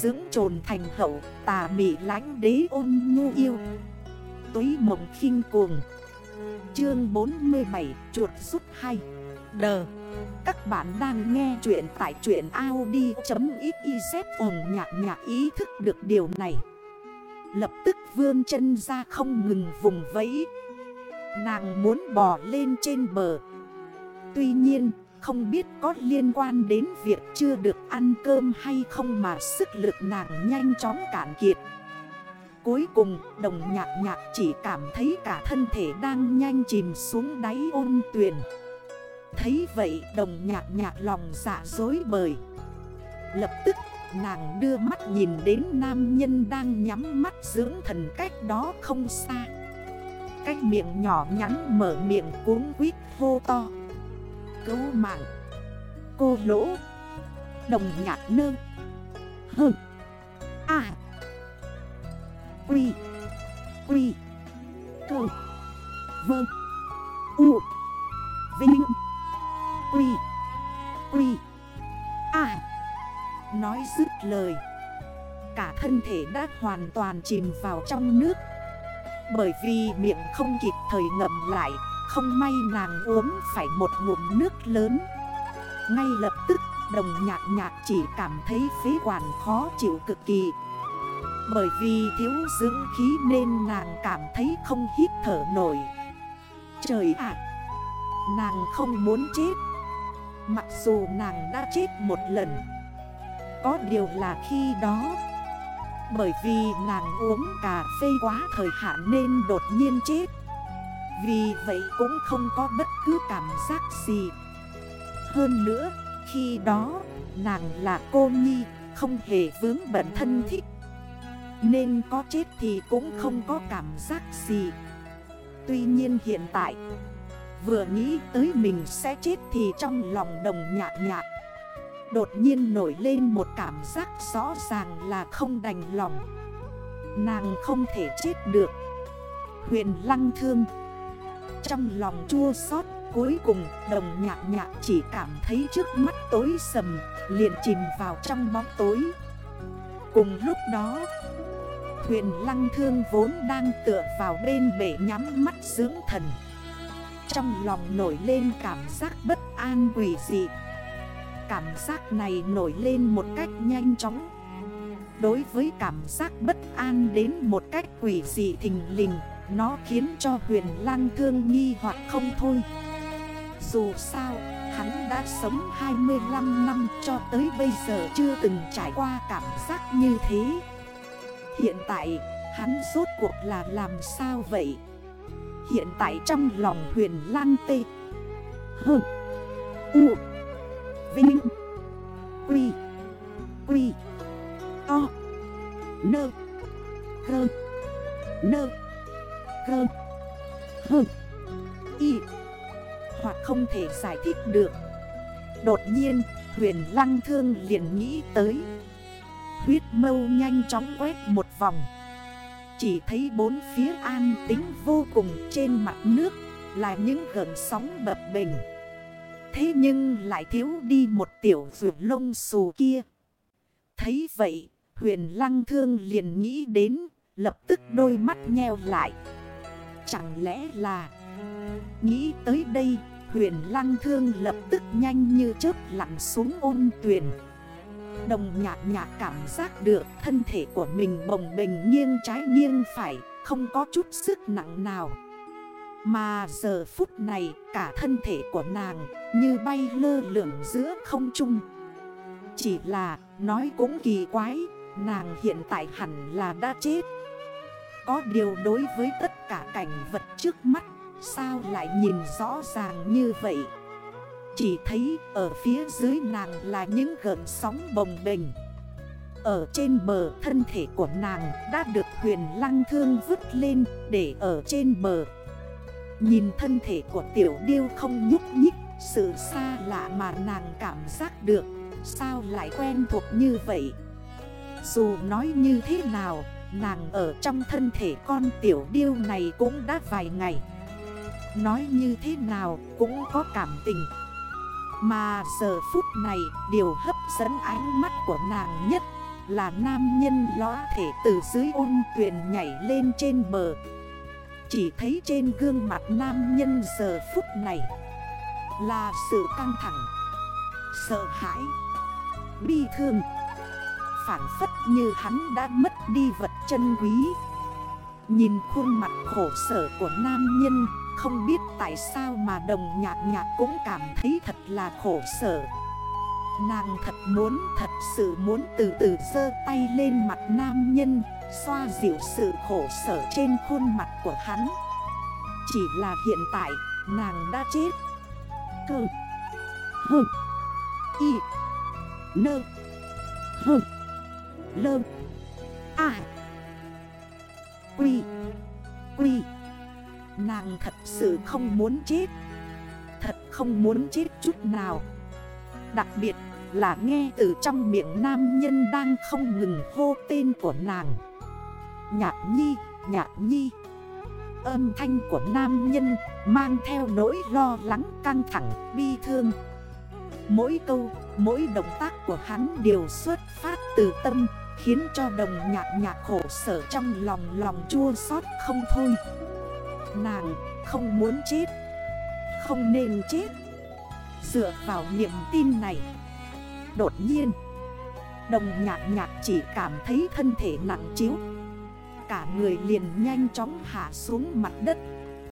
Dưỡng trồn thành hậu, tà mị lánh đế ôn nhu yêu. Túy mộng khinh cuồng. Chương 47 chuột rút 2 Đờ Các bạn đang nghe chuyện tại chuyện Audi.xyz ồn nhạc nhạc ý thức được điều này. Lập tức vươn chân ra không ngừng vùng vẫy. Nàng muốn bò lên trên bờ. Tuy nhiên không biết có liên quan đến việc chưa được ăn cơm hay không mà sức lực nàng nhanh chóng cạn kiệt. Cuối cùng, đồng nhạc nhạc chỉ cảm thấy cả thân thể đang nhanh chìm xuống đáy ôn tuyền. Thấy vậy, đồng nhạc nhạc lòng dạ dối bời. Lập tức, nàng đưa mắt nhìn đến nam nhân đang nhắm mắt dưỡng thần cách đó không xa. Cách miệng nhỏ nhắn mở miệng cuốn quýt hô to. Cứu mạng. Cô lỗ, Đồng nhạc nơ. Hừ. À Quy. Quy. Cơ. Vơ. U. Vinh. Quy. Quy. À Nói dứt lời. Cả thân thể đã hoàn toàn chìm vào trong nước. Bởi vì miệng không kịp thời ngậm lại. Không may nàng uống phải một ngụm nước lớn. Ngay lập tức, đồng nhạc nhạc chỉ cảm thấy phế quản khó chịu cực kỳ. Bởi vì thiếu dưỡng khí nên nàng cảm thấy không hít thở nổi. Trời ạ! Nàng không muốn chết. Mặc dù nàng đã chết một lần. Có điều là khi đó, Bởi vì nàng uống cà phê quá thời hạn nên đột nhiên chết. Vì vậy cũng không có bất cứ cảm giác gì. Hơn nữa, khi đó, nàng là cô Nhi, Không hề vướng bận thân thích Nên có chết thì cũng không có cảm giác gì. Tuy nhiên hiện tại, Vừa nghĩ tới mình sẽ chết thì trong lòng đồng nhạc nhạc, Đột nhiên nổi lên một cảm giác rõ ràng là không đành lòng. Nàng không thể chết được. Huyền lăng thương trong lòng chua xót, cuối cùng đồng nhạc nhạc chỉ cảm thấy trước mắt tối sầm, Liền chìm vào trong bóng tối. Cùng lúc đó Huyền lăng thương vốn đang tựa vào bên bể nhắm mắt dưỡng thần. Trong lòng nổi lên cảm giác bất an quỷ dị. Cảm giác này nổi lên một cách nhanh chóng. Đối với cảm giác bất an đến một cách quỷ dị thình lình nó khiến cho huyền lang thương nghi hoặc không thôi. Dù sao, hắn đã sống 25 năm cho tới bây giờ chưa từng trải qua cảm giác như thế. Hiện tại, hắn rốt cuộc là làm sao vậy? Hiện tại trong lòng huyền lang tê. Hơ U Vinh Quy Quy To Nơ Gơ Nơ. Gơ Hơ Y. Hoặc không thể giải thích được. Đột nhiên, huyền lăng thương liền nghĩ tới. Huyết mâu nhanh chóng quét một vòng. Chỉ thấy bốn phía an tính vô cùng trên mặt nước Là những gần sóng bập bình Thế nhưng lại thiếu đi một tiểu vượt lông xù kia. Thấy vậy, huyền lăng thương liền nghĩ đến, Lập tức đôi mắt nheo lại. Chẳng lẽ là Nghĩ tới đây, Huyền lăng thương lập tức nhanh như chớp lặn xuống ôn tuyển Đồng nhạc nhạc cảm giác được thân thể của mình bồng bềnh nghiêng trái nghiêng phải, Không có chút sức nặng nào. Mà giờ phút này, cả thân thể của nàng như bay lơ lửng giữa không trung. Chỉ là, nói cũng kỳ quái, Nàng hiện tại hẳn là đã chết. Có điều đối với tất cả cảnh vật trước mắt, Sao lại nhìn rõ ràng như vậy? Chỉ thấy ở phía dưới nàng là những gợn sóng bồng bềnh. Ở trên bờ, thân thể của nàng đã được huyền lăng thương vứt lên để ở trên bờ. Nhìn thân thể của tiểu điêu không nhúc nhích, Sự xa lạ mà nàng cảm giác được, Sao lại quen thuộc như vậy? Dù nói như thế nào Nàng ở trong thân thể con tiểu điêu này cũng đã vài ngày. Nói như thế nào cũng có cảm tình. Mà giờ phút này, điều hấp dẫn ánh mắt của nàng nhất là nam nhân ló thể từ dưới ôn tuyển nhảy lên trên bờ. Chỉ thấy trên gương mặt nam nhân giờ phút này Là sự căng thẳng, Sợ hãi, Bi thương. Phản phất như hắn đã mất đi vật chân quý. Nhìn khuôn mặt khổ sở của nam nhân Không biết tại sao mà đồng nhạc nhạc cũng cảm thấy thật là khổ sở. Nàng thật muốn, thật sự muốn từ từ dơ tay lên mặt nam nhân Xoa dịu sự khổ sở trên khuôn mặt của hắn. Chỉ là hiện tại, nàng đã chết. Cơ. Hơ. Y. Nơ. Hơ. Lơ. À Quy. Quy. Nàng thật sự không muốn chết. Thật không muốn chết chút nào. Đặc biệt là nghe từ trong miệng nam nhân đang không ngừng hô tên của nàng. Nhạc nhi, nhạc nhi. Âm thanh của nam nhân mang theo nỗi lo lắng căng thẳng, bi thương. Mỗi câu, mỗi động tác của hắn đều xuất phát từ tâm Khiến cho đồng nhạc nhạc khổ sở trong lòng lòng chua xót không thôi. Nàng không muốn chết, Không nên chết. Dựa vào niềm tin này, Đột nhiên, Đồng nhạc nhạc chỉ cảm thấy thân thể nặng chiếu. Cả người liền nhanh chóng hạ xuống mặt đất.